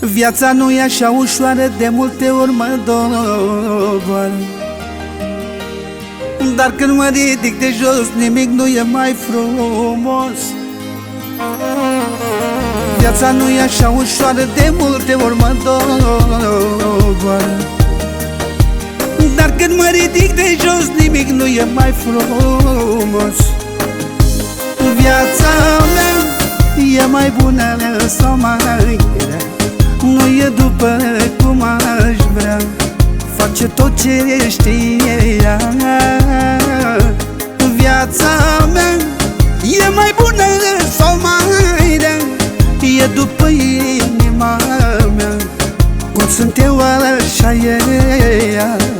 Viața nu e așa ușoară, de multe ori mă doboară. Dar când mă ridic de jos, nimic nu e mai frumos. Viața nu e așa ușoară, de multe ori mă doboară. Dar când mă ridic de jos, nimic nu e mai frumos. Viața mea e mai bună sau mai grea nu e după cum aș vrea. Face tot ce știe Viața mea e mai bună sau mai rea E după inima mea. Cum sunt eu așa e ea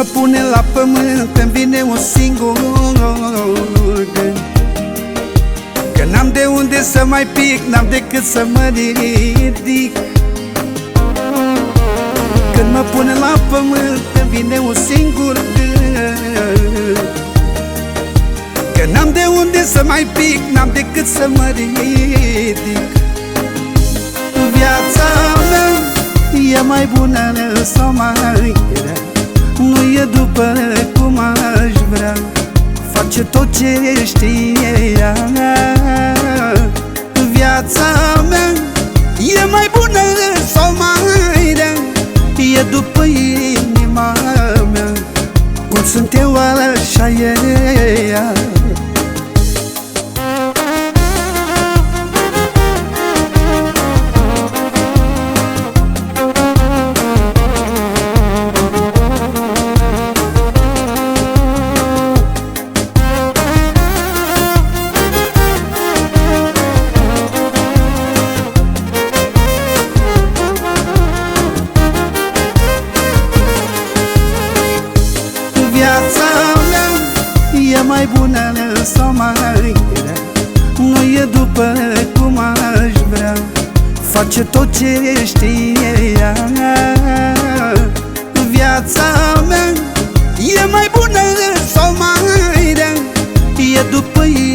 mă pune la pământ îmi vine un singur gând. Că n-am de unde să mai pic, n-am decât să mă ridic. Când mă pune la pământ îmi vine un singur gând. Că n-am de unde să mai pic, n-am decât să mă ridic. Viața mea e mai bună sau mai grea nu e după cum aș vrea? Face tot ce știe ea mai bună sau mai grea Nu e după cum aș vrea. Face tot ce știe ea. Viața mea e mai bună sau mai rea E după inima